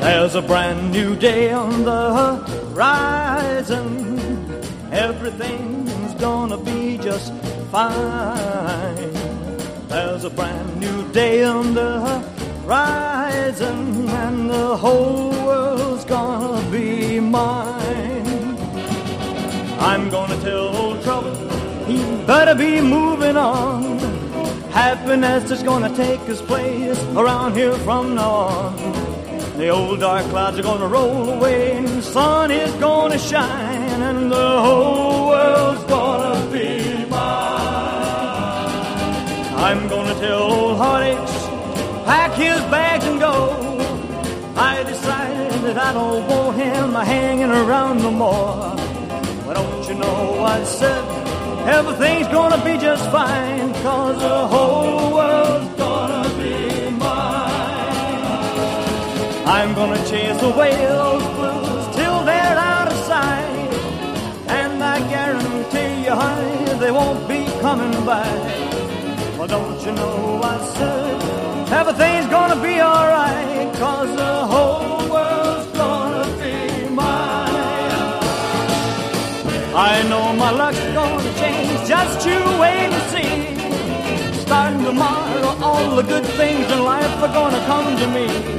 There's a brand new day on the horizon. Everything's gonna be just fine. There's a brand new day on the horizon, and the whole world's gonna be mine. I'm gonna tell old trouble, he better be moving on. Happiness is gonna take his place around here from now on. The old dark clouds are gonna roll away, and the sun is gonna shine, and the whole world's gonna be mine. I'm gonna tell old heartaches, pack his bags and go. I decided that I don't want him hanging around no more. But don't you know I said everything's gonna be just fine, cause the whole I'm gonna chase away those blues till they're out of sight. And I guarantee you, honey, they won't be coming back. Well, don't you know I said everything's gonna be alright, cause the whole world's gonna be mine. I know my luck's gonna change, just you wait and see. Starting tomorrow, all the good things in life are gonna come to me.